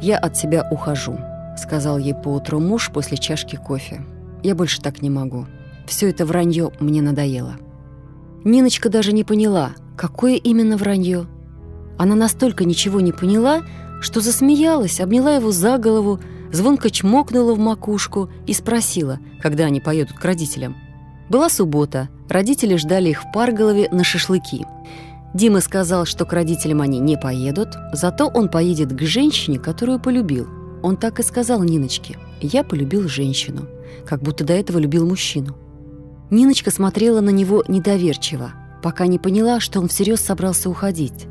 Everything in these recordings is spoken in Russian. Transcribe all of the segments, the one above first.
«Я от тебя ухожу», — сказал ей поутру муж после чашки кофе. «Я больше так не могу. Все это вранье мне надоело». Ниночка даже не поняла, какое именно вранье. Она настолько ничего не поняла, что засмеялась, обняла его за голову, звонко чмокнула в макушку и спросила, когда они поедут к родителям. Была суббота, родители ждали их в Парголове на шашлыки. Дима сказал, что к родителям они не поедут, зато он поедет к женщине, которую полюбил. Он так и сказал Ниночке «Я полюбил женщину», как будто до этого любил мужчину. Ниночка смотрела на него недоверчиво, пока не поняла, что он всерьез собрался уходить.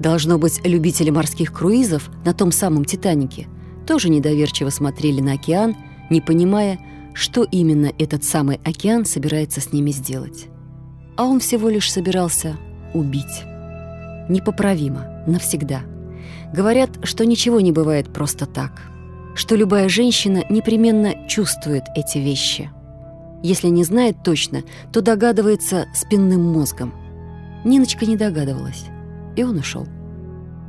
Должно быть, любители морских круизов на том самом «Титанике» тоже недоверчиво смотрели на океан, не понимая, что именно этот самый океан собирается с ними сделать. А он всего лишь собирался убить. Непоправимо, навсегда. Говорят, что ничего не бывает просто так, что любая женщина непременно чувствует эти вещи. Если не знает точно, то догадывается спинным мозгом. Ниночка не догадывалась, и он ушел.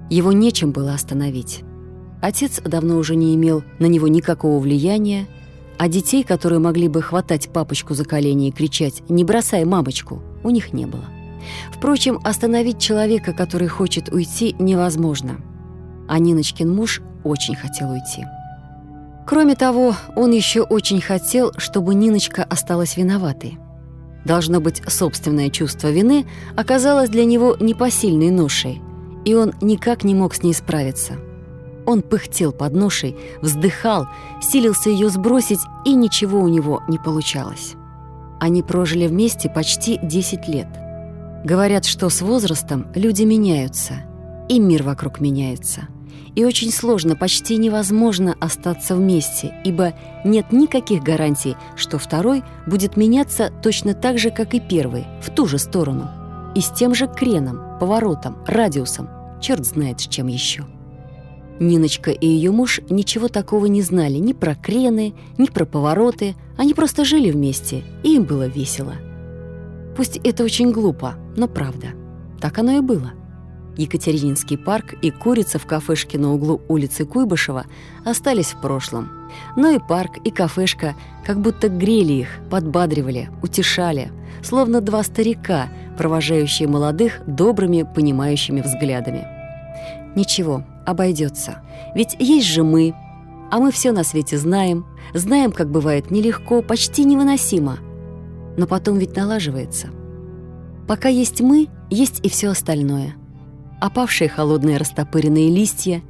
Его нечем было остановить. Отец давно уже не имел на него никакого влияния, а детей, которые могли бы хватать папочку за колени и кричать «Не бросай мамочку!» у них не было. Впрочем, остановить человека, который хочет уйти, невозможно. А Ниночкин муж очень хотел уйти. Кроме того, он еще очень хотел, чтобы Ниночка осталась виноватой. Должно быть, собственное чувство вины оказалось для него непосильной ношей, и он никак не мог с ней справиться. Он пыхтел под ношей, вздыхал, силился ее сбросить, и ничего у него не получалось. Они прожили вместе почти 10 лет. Говорят, что с возрастом люди меняются, и мир вокруг меняется. И очень сложно, почти невозможно остаться вместе, ибо нет никаких гарантий, что второй будет меняться точно так же, как и первый, в ту же сторону. И с тем же креном, поворотом, радиусом, черт знает с чем еще. Ниночка и ее муж ничего такого не знали ни про крены, ни про повороты. Они просто жили вместе, и им было весело. Пусть это очень глупо, но правда. Так оно и было. Екатерининский парк и курица в кафешке на углу улицы Куйбышева остались в прошлом. Но и парк, и кафешка как будто грели их, подбадривали, утешали, словно два старика, провожающие молодых добрыми, понимающими взглядами. Ничего, обойдется. Ведь есть же мы, а мы все на свете знаем, знаем, как бывает нелегко, почти невыносимо. Но потом ведь налаживается. Пока есть мы, есть и все остальное. Опавшие холодные растопыренные листья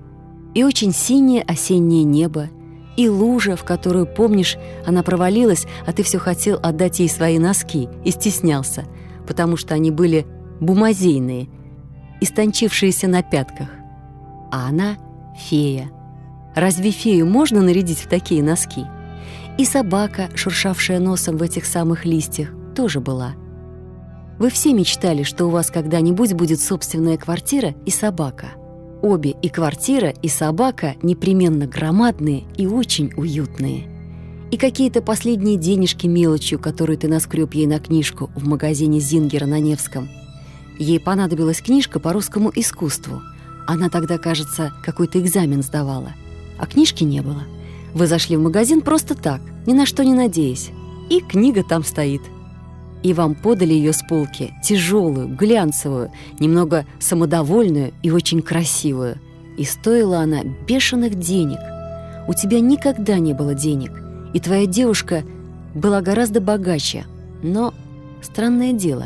и очень синее осеннее небо, и лужа, в которую, помнишь, она провалилась, а ты все хотел отдать ей свои носки и стеснялся, потому что они были бумазейные, истончившиеся на пятках а она — фея. Разве фею можно нарядить в такие носки? И собака, шуршавшая носом в этих самых листьях, тоже была. Вы все мечтали, что у вас когда-нибудь будет собственная квартира и собака. Обе и квартира, и собака непременно громадные и очень уютные. И какие-то последние денежки мелочью, которую ты наскреб ей на книжку в магазине Зингера на Невском. Ей понадобилась книжка по русскому искусству — она тогда, кажется, какой-то экзамен сдавала. А книжки не было. Вы зашли в магазин просто так, ни на что не надеясь. И книга там стоит. И вам подали ее с полки, тяжелую, глянцевую, немного самодовольную и очень красивую. И стоила она бешеных денег. У тебя никогда не было денег, и твоя девушка была гораздо богаче. Но странное дело,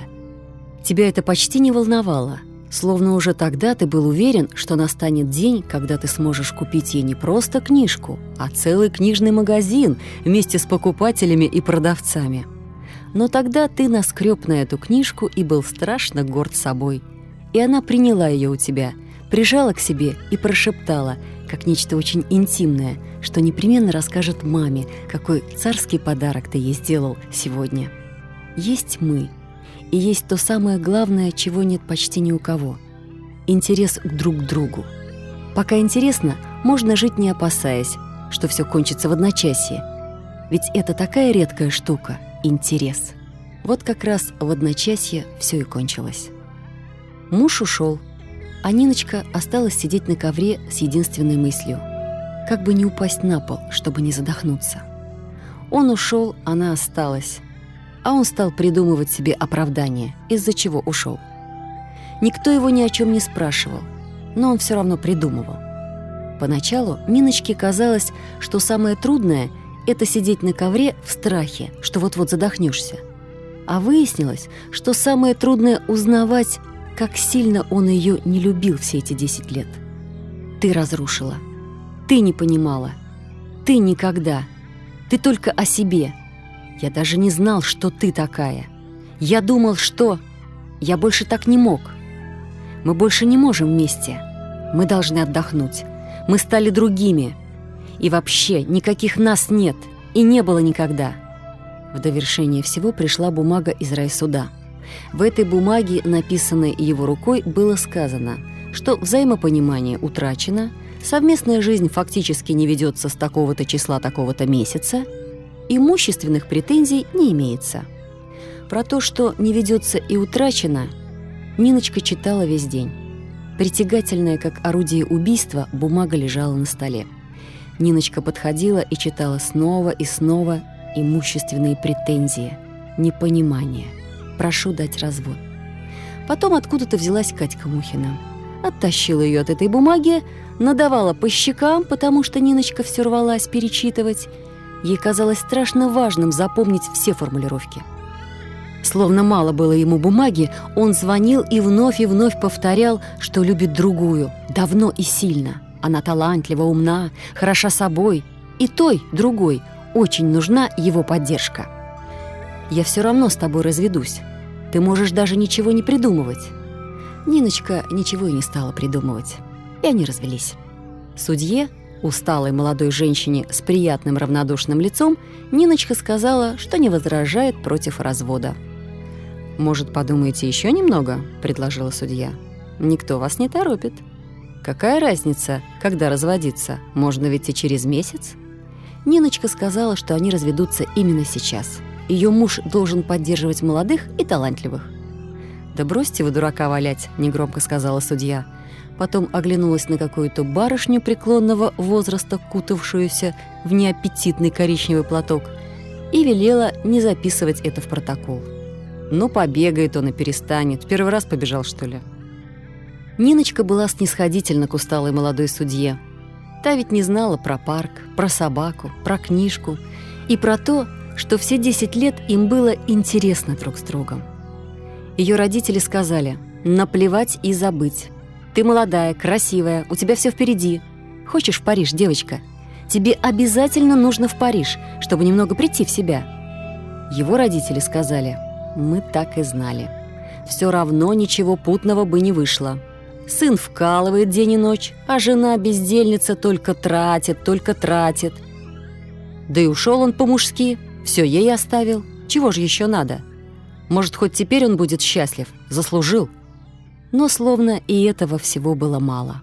тебя это почти не волновало – Словно уже тогда ты был уверен, что настанет день, когда ты сможешь купить ей не просто книжку, а целый книжный магазин вместе с покупателями и продавцами. Но тогда ты наскреб на эту книжку и был страшно горд собой. И она приняла ее у тебя, прижала к себе и прошептала, как нечто очень интимное, что непременно расскажет маме, какой царский подарок ты ей сделал сегодня. Есть мы — и есть то самое главное, чего нет почти ни у кого — интерес друг к другу. Пока интересно, можно жить не опасаясь, что все кончится в одночасье. Ведь это такая редкая штука — интерес. Вот как раз в одночасье все и кончилось. Муж ушел, а Ниночка осталась сидеть на ковре с единственной мыслью. как бы не упасть на пол, чтобы не задохнуться. Он ушел, она осталась, а он стал придумывать себе оправдание, из-за чего ушел. Никто его ни о чем не спрашивал, но он все равно придумывал. Поначалу Ниночке казалось, что самое трудное — это сидеть на ковре в страхе, что вот-вот задохнешься. А выяснилось, что самое трудное — узнавать, как сильно он ее не любил все эти 10 лет. Ты разрушила. Ты не понимала. Ты никогда. Ты только о себе. Я даже не знал, что ты такая. Я думал, что... Я больше так не мог. Мы больше не можем вместе. Мы должны отдохнуть. Мы стали другими. И вообще никаких нас нет. И не было никогда. В довершение всего пришла бумага из райсуда. В этой бумаге, написанной его рукой, было сказано, что взаимопонимание утрачено, совместная жизнь фактически не ведется с такого-то числа такого-то месяца, имущественных претензий не имеется. Про то, что не ведется и утрачено, Ниночка читала весь день. Притягательная, как орудие убийства, бумага лежала на столе. Ниночка подходила и читала снова и снова имущественные претензии, непонимание. Прошу дать развод. Потом откуда-то взялась Катька Мухина. Оттащила ее от этой бумаги, надавала по щекам, потому что Ниночка все рвалась перечитывать. Ей казалось страшно важным запомнить все формулировки. Словно мало было ему бумаги, он звонил и вновь и вновь повторял, что любит другую, давно и сильно. Она талантлива, умна, хороша собой. И той, другой, очень нужна его поддержка. «Я все равно с тобой разведусь. Ты можешь даже ничего не придумывать». Ниночка ничего и не стала придумывать. И они развелись. Судье, усталой молодой женщине с приятным равнодушным лицом, Ниночка сказала, что не возражает против развода. «Может, подумаете еще немного?» – предложила судья. «Никто вас не торопит. Какая разница, когда разводиться? Можно ведь и через месяц?» Ниночка сказала, что они разведутся именно сейчас. Ее муж должен поддерживать молодых и талантливых. «Да бросьте вы дурака валять», – негромко сказала судья. Потом оглянулась на какую-то барышню преклонного возраста, кутавшуюся в неаппетитный коричневый платок, и велела не записывать это в протокол. Ну, побегает он и перестанет. Первый раз побежал, что ли? Ниночка была снисходительна к усталой молодой судье. Та ведь не знала про парк, про собаку, про книжку и про то, что все 10 лет им было интересно друг с другом. Ее родители сказали «наплевать и забыть». «Ты молодая, красивая, у тебя все впереди. Хочешь в Париж, девочка? Тебе обязательно нужно в Париж, чтобы немного прийти в себя». Его родители сказали – мы так и знали. Все равно ничего путного бы не вышло. Сын вкалывает день и ночь, а жена бездельница только тратит, только тратит. Да и ушел он по-мужски, все ей оставил. Чего же еще надо? Может, хоть теперь он будет счастлив, заслужил. Но словно и этого всего было мало.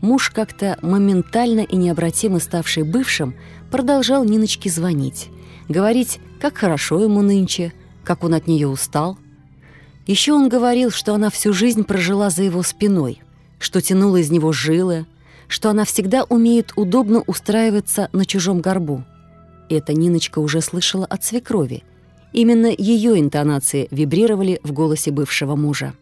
Муж, как-то моментально и необратимо ставший бывшим, продолжал Ниночке звонить, говорить, как хорошо ему нынче – как он от нее устал. Еще он говорил, что она всю жизнь прожила за его спиной, что тянула из него жилы, что она всегда умеет удобно устраиваться на чужом горбу. Это Ниночка уже слышала от свекрови. Именно ее интонации вибрировали в голосе бывшего мужа.